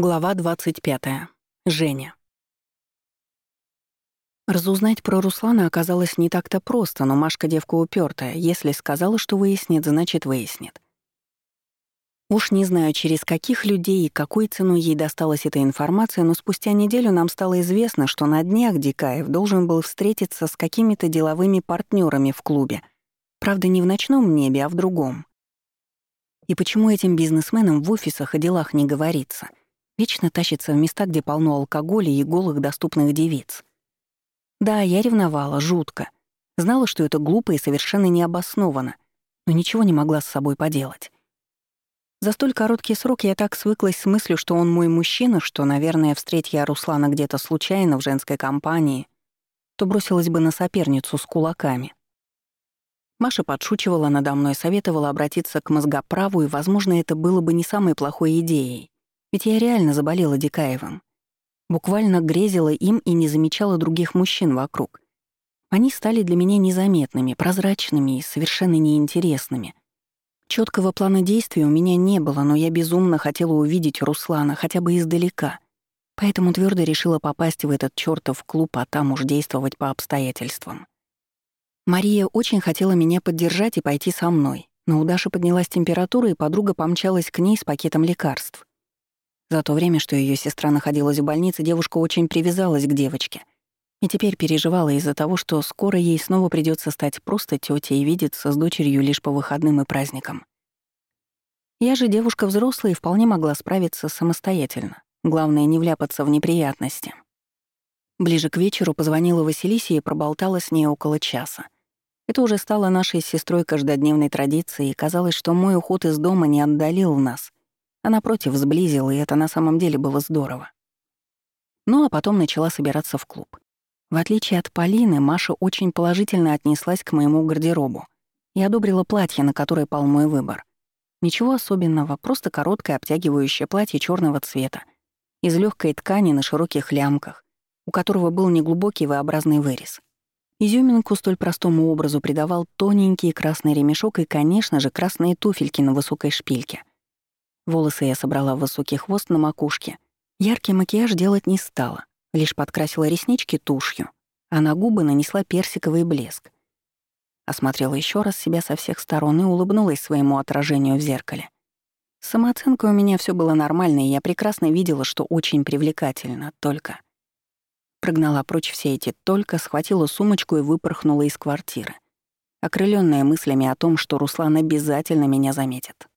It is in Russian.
Глава 25. Женя. Разузнать про Руслана оказалось не так-то просто, но Машка девка упертая. Если сказала, что выяснит, значит выяснит. Уж не знаю, через каких людей и какой ценой ей досталась эта информация, но спустя неделю нам стало известно, что на днях Дикаев должен был встретиться с какими-то деловыми партнерами в клубе. Правда, не в ночном небе, а в другом. И почему этим бизнесменам в офисах о делах не говорится — Вечно тащится в места, где полно алкоголя и голых доступных девиц. Да, я ревновала, жутко. Знала, что это глупо и совершенно необоснованно, но ничего не могла с собой поделать. За столь короткий срок я так свыклась с мыслью, что он мой мужчина, что, наверное, встреть я Руслана где-то случайно в женской компании, то бросилась бы на соперницу с кулаками. Маша подшучивала надо мной, советовала обратиться к мозгоправу, и, возможно, это было бы не самой плохой идеей. Ведь я реально заболела Дикаевым. Буквально грезила им и не замечала других мужчин вокруг. Они стали для меня незаметными, прозрачными и совершенно неинтересными. Четкого плана действий у меня не было, но я безумно хотела увидеть Руслана хотя бы издалека. Поэтому твердо решила попасть в этот чертов клуб, а там уж действовать по обстоятельствам. Мария очень хотела меня поддержать и пойти со мной, но у Даши поднялась температура, и подруга помчалась к ней с пакетом лекарств. За то время, что ее сестра находилась в больнице, девушка очень привязалась к девочке. И теперь переживала из-за того, что скоро ей снова придется стать просто тетей и видеться с дочерью лишь по выходным и праздникам. Я же девушка взрослая и вполне могла справиться самостоятельно. Главное, не вляпаться в неприятности. Ближе к вечеру позвонила Василисе и проболтала с ней около часа. Это уже стало нашей сестрой каждодневной традицией, и казалось, что мой уход из дома не отдалил нас, а напротив сблизила, и это на самом деле было здорово. Ну а потом начала собираться в клуб. В отличие от Полины, Маша очень положительно отнеслась к моему гардеробу и одобрила платье, на которое пал мой выбор. Ничего особенного, просто короткое обтягивающее платье черного цвета, из легкой ткани на широких лямках, у которого был неглубокий V-образный вырез. Изюминку столь простому образу придавал тоненький красный ремешок и, конечно же, красные туфельки на высокой шпильке. Волосы я собрала в высокий хвост на макушке. Яркий макияж делать не стала, лишь подкрасила реснички тушью, а на губы нанесла персиковый блеск. Осмотрела еще раз себя со всех сторон и улыбнулась своему отражению в зеркале. С самооценкой у меня все было нормально, и я прекрасно видела, что очень привлекательно, только... Прогнала прочь все эти «только», схватила сумочку и выпорхнула из квартиры, окрыленная мыслями о том, что Руслан обязательно меня заметит.